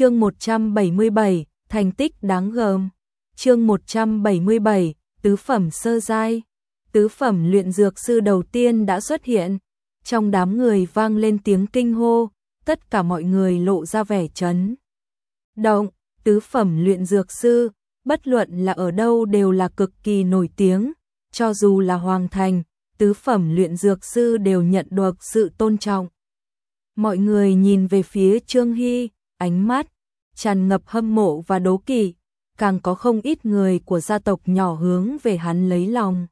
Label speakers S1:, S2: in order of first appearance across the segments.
S1: Chương 177, thành tích đáng gờm. Chương 177, tứ phẩm sơ giai. Tứ phẩm luyện dược sư đầu tiên đã xuất hiện. Trong đám người vang lên tiếng kinh hô, tất cả mọi người lộ ra vẻ chấn. Động, tứ phẩm luyện dược sư, bất luận là ở đâu đều là cực kỳ nổi tiếng, cho dù là hoàng thành, tứ phẩm luyện dược sư đều nhận được sự tôn trọng. Mọi người nhìn về phía Trương Hy, ánh mắt tràn ngập hâm mộ và đố kỵ, càng có không ít người của gia tộc nhỏ hướng về hắn lấy lòng.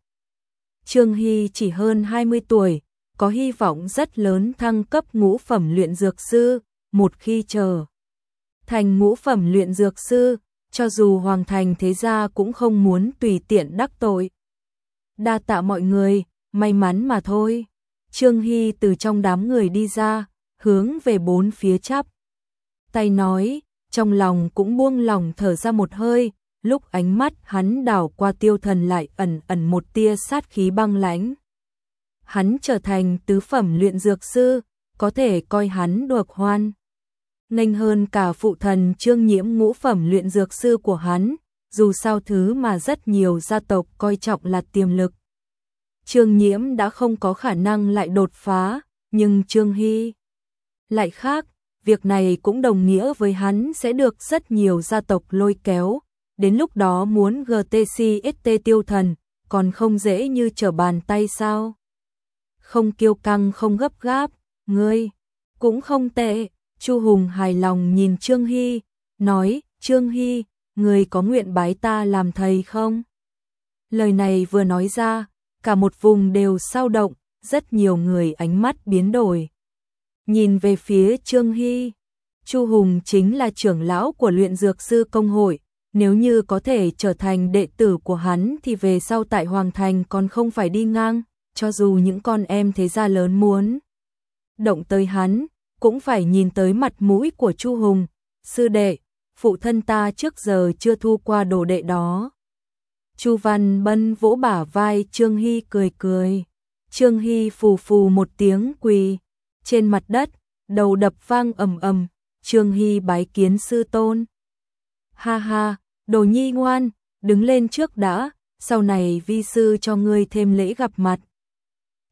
S1: Trương Hy chỉ hơn 20 tuổi, có hy vọng rất lớn thăng cấp ngũ phẩm luyện dược sư, một khi chờ thành ngũ phẩm luyện dược sư, cho dù hoàng thành thế gia cũng không muốn tùy tiện đắc tội. Đa tạ mọi người, may mắn mà thôi. Trương Hy từ trong đám người đi ra, hướng về bốn phía chắp. Tay nói, trong lòng cũng buông lòng thở ra một hơi, lúc ánh mắt hắn đảo qua tiêu thần lại ẩn ẩn một tia sát khí băng lãnh. Hắn trở thành tứ phẩm luyện dược sư, có thể coi hắn được hoan. Nênh hơn cả phụ thần trương nhiễm ngũ phẩm luyện dược sư của hắn, dù sao thứ mà rất nhiều gia tộc coi trọng là tiềm lực. Trương nhiễm đã không có khả năng lại đột phá, nhưng Trương Hy lại khác, việc này cũng đồng nghĩa với hắn sẽ được rất nhiều gia tộc lôi kéo, đến lúc đó muốn GTCST tiêu thần, còn không dễ như trở bàn tay sao. Không kiêu căng không gấp gáp, ngươi, cũng không tệ, Chu Hùng hài lòng nhìn Trương Hy, nói, Trương Hy, ngươi có nguyện bái ta làm thầy không? Lời này vừa nói ra, cả một vùng đều sao động, rất nhiều người ánh mắt biến đổi. Nhìn về phía Trương Hy, Chu Hùng chính là trưởng lão của luyện dược sư công hội, nếu như có thể trở thành đệ tử của hắn thì về sau tại Hoàng Thành còn không phải đi ngang, cho dù những con em thế gia lớn muốn động tới hắn, cũng phải nhìn tới mặt mũi của Chu Hùng, sư đệ, phụ thân ta trước giờ chưa thu qua đồ đệ đó. Chu Văn Bân vỗ bả vai Trương Hy cười cười. Trương Hy phù phù một tiếng quỳ trên mặt đất, đầu đập vang ầm ầm, Trương Hy bái kiến sư tôn. Ha ha, đồ nhi ngoan, đứng lên trước đã, sau này vi sư cho ngươi thêm lễ gặp mặt.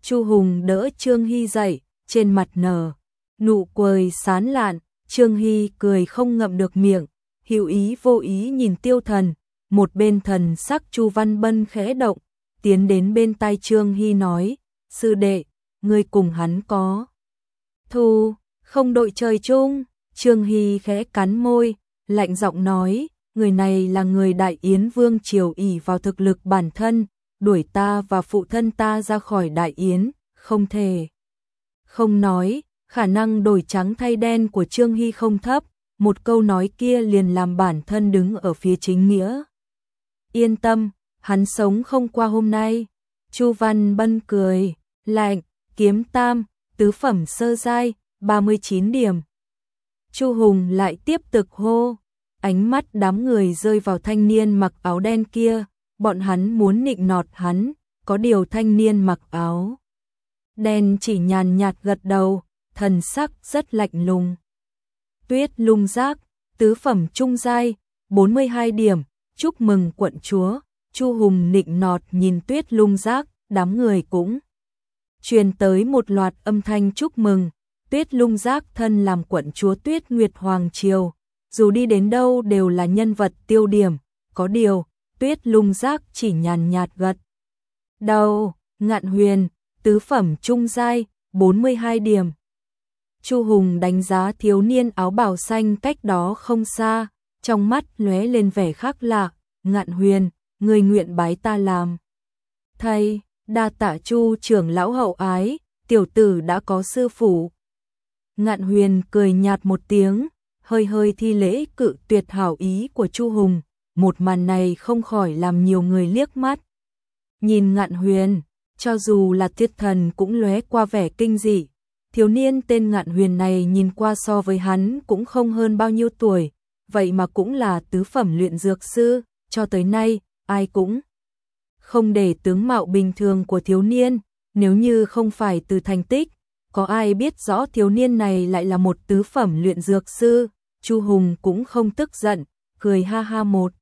S1: Chu Hùng đỡ Trương Hy dậy, trên mặt nở, nụ cười sán lạn, Trương Hy cười không ngậm được miệng, hữu ý vô ý nhìn tiêu thần, một bên thần sắc Chu Văn Bân khẽ động, tiến đến bên tai Trương Hy nói, sư đệ, ngươi cùng hắn có. Thu, không đội trời chung, Trương Hy khẽ cắn môi, lạnh giọng nói, người này là người đại yến vương triều ỷ vào thực lực bản thân, đuổi ta và phụ thân ta ra khỏi đại yến, không thể. Không nói, khả năng đổi trắng thay đen của Trương Hy không thấp, một câu nói kia liền làm bản thân đứng ở phía chính nghĩa. Yên tâm, hắn sống không qua hôm nay. Chu Văn Bân cười, lạnh, kiếm tam, tứ phẩm sơ giai, 39 điểm. Chu Hùng lại tiếp tục hô, ánh mắt đám người rơi vào thanh niên mặc áo đen kia, bọn hắn muốn nịnh nọt hắn, có điều thanh niên mặc áo đen chỉ nhàn nhạt gật đầu, thần sắc rất lạnh lùng. Tuyết lung giác, tứ phẩm trung giai, 42 điểm, chúc mừng quận chúa, Chu Hùng nịnh nọt nhìn tuyết lung giác, đám người cũng truyền tới một loạt âm thanh chúc mừng, tuyết lung giác thân làm quận chúa tuyết Nguyệt Hoàng Triều, dù đi đến đâu đều là nhân vật tiêu điểm, có điều, tuyết lung giác chỉ nhàn nhạt gật. Đầu, ngạn huyền, tứ phẩm trung giai, 42 điểm. Chu Hùng đánh giá thiếu niên áo bào xanh cách đó không xa, trong mắt lóe lên vẻ khác lạ, ngạn huyền, người nguyện bái ta làm. Thầy, đa tạ chu trưởng lão hậu ái, tiểu tử đã có sư phụ. Ngạn huyền cười nhạt một tiếng, hơi hơi thi lễ cự tuyệt hảo ý của chu Hùng, một màn này không khỏi làm nhiều người liếc mắt. Nhìn ngạn huyền, cho dù là thiết thần cũng lóe qua vẻ kinh dị. Thiếu niên tên ngạn huyền này nhìn qua so với hắn cũng không hơn bao nhiêu tuổi, vậy mà cũng là tứ phẩm luyện dược sư, cho tới nay, ai cũng không để tướng mạo bình thường của thiếu niên, nếu như không phải từ thành tích, có ai biết rõ thiếu niên này lại là một tứ phẩm luyện dược sư, Chu Hùng cũng không tức giận, cười ha ha một.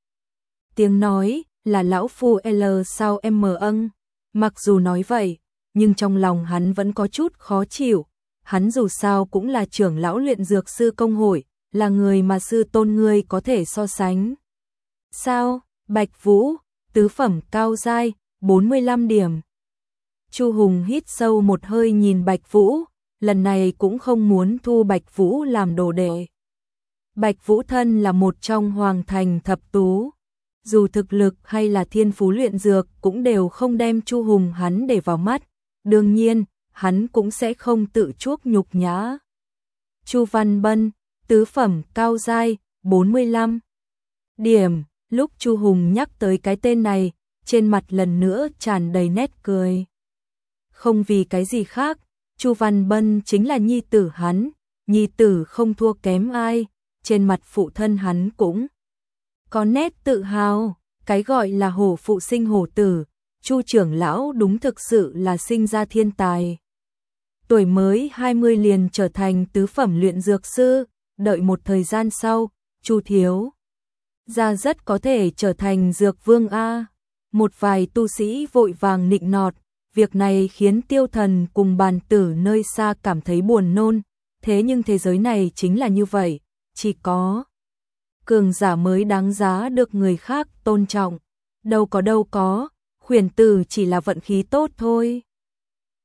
S1: Tiếng nói là lão phu L sao em mờ âng. Mặc dù nói vậy, nhưng trong lòng hắn vẫn có chút khó chịu. Hắn dù sao cũng là trưởng lão luyện dược sư công hội, là người mà sư tôn ngươi có thể so sánh. Sao? Bạch Vũ, tứ phẩm cao giai, 45 điểm. Chu Hùng hít sâu một hơi nhìn Bạch Vũ, lần này cũng không muốn thu Bạch Vũ làm đồ đệ. Bạch Vũ thân là một trong hoàng thành thập tú. Dù thực lực hay là thiên phú luyện dược cũng đều không đem Chu Hùng hắn để vào mắt. Đương nhiên, hắn cũng sẽ không tự chuốc nhục nhã. Chu Văn Bân, tứ phẩm cao giai, 45 điểm. Lúc Chu Hùng nhắc tới cái tên này, trên mặt lần nữa tràn đầy nét cười. Không vì cái gì khác, Chu Văn Bân chính là nhi tử hắn, nhi tử không thua kém ai, trên mặt phụ thân hắn cũng có nét tự hào, cái gọi là hổ phụ sinh hổ tử, Chu trưởng lão đúng thực sự là sinh ra thiên tài. Tuổi mới 20 liền trở thành tứ phẩm luyện dược sư, đợi một thời gian sau, Chu thiếu gia rất có thể trở thành dược vương a. Một vài tu sĩ vội vàng nịnh nọt, việc này khiến Tiêu Thần cùng bàn tử nơi xa cảm thấy buồn nôn, thế nhưng thế giới này chính là như vậy, chỉ có cường giả mới đáng giá được người khác tôn trọng. Đâu có đâu có, khuyển tử chỉ là vận khí tốt thôi.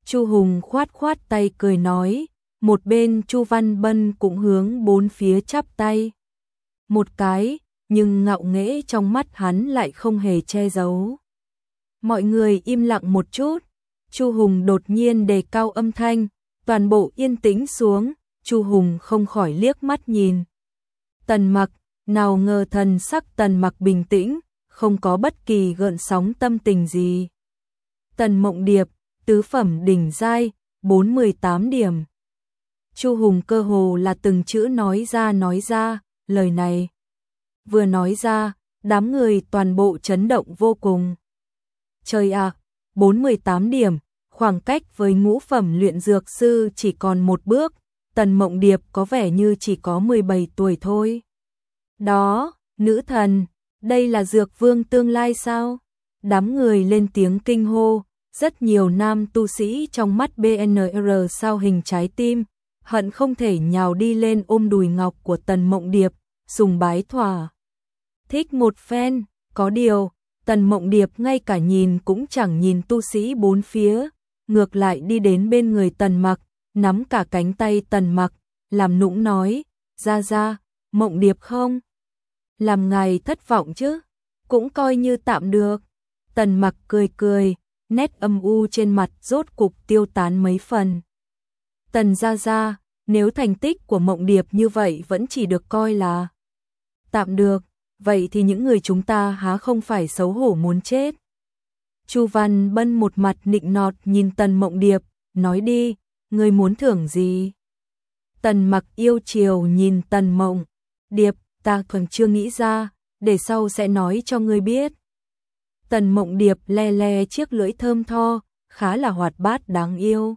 S1: Chu Hùng khoát khoát tay cười nói, một bên Chu Văn Bân cũng hướng bốn phía chắp tay. Một cái, nhưng ngạo nghễ trong mắt hắn lại không hề che giấu. Mọi người im lặng một chút, Chu Hùng đột nhiên đề cao âm thanh, toàn bộ yên tĩnh xuống, Chu Hùng không khỏi liếc mắt nhìn. Tần Mặc, nào ngờ thần sắc Tần Mặc bình tĩnh, không có bất kỳ gợn sóng tâm tình gì. Tần Mộng Điệp, tứ phẩm đỉnh giai, 418 điểm. Chu Hùng cơ hồ là từng chữ nói ra nói ra, lời này vừa nói ra, đám người toàn bộ chấn động vô cùng. Trời ạ, à, 418 điểm, khoảng cách với ngũ phẩm luyện dược sư chỉ còn một bước, Tần Mộng Điệp có vẻ như chỉ có 17 tuổi thôi. Đó, nữ thần, đây là dược vương tương lai sao? Đám người lên tiếng kinh hô, rất nhiều nam tu sĩ trong mắt BNR sao hình trái tim, hận không thể nhào đi lên ôm đùi ngọc của Tần Mộng Điệp, sùng bái thỏa. Thích một phen, có điều, Tần Mộng Điệp ngay cả nhìn cũng chẳng nhìn tu sĩ bốn phía, ngược lại đi đến bên người Tần Mặc, nắm cả cánh tay Tần Mặc, làm nũng nói, ra ra, Mộng Điệp không? Làm ngài thất vọng chứ, cũng coi như tạm được. Tần Mặc cười cười, nét âm u trên mặt rốt cục tiêu tán mấy phần. Tần ra ra, nếu thành tích của Mộng Điệp như vậy vẫn chỉ được coi là tạm được, vậy thì những người chúng ta há không phải xấu hổ muốn chết. Chu Văn Bân một mặt nịnh nọt nhìn Tần Mộng Điệp, nói đi, ngươi muốn thưởng gì? Tần mặc yêu chiều nhìn Tần Mộng, Điệp, ta còn chưa nghĩ ra, để sau sẽ nói cho ngươi biết. Tần Mộng Điệp le le chiếc lưỡi thơm tho, khá là hoạt bát đáng yêu.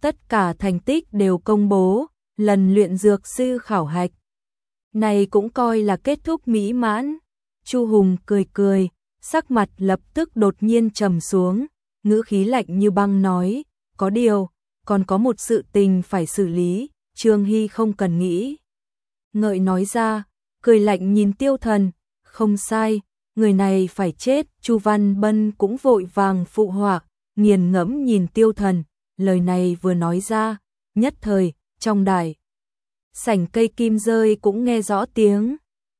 S1: Tất cả thành tích đều công bố, lần luyện dược sư khảo hạch, này cũng coi là kết thúc mỹ mãn. Chu Hùng cười cười, sắc mặt lập tức đột nhiên trầm xuống, ngữ khí lạnh như băng nói, có điều, còn có một sự tình phải xử lý, Trương Hy không cần nghĩ. Ngợi nói ra, cười lạnh nhìn tiêu thần, không sai, người này phải chết, Chu Văn Bân cũng vội vàng phụ họa, nghiền ngẫm nhìn tiêu thần, lời này vừa nói ra, nhất thời, trong đài sảnh cây kim rơi cũng nghe rõ tiếng.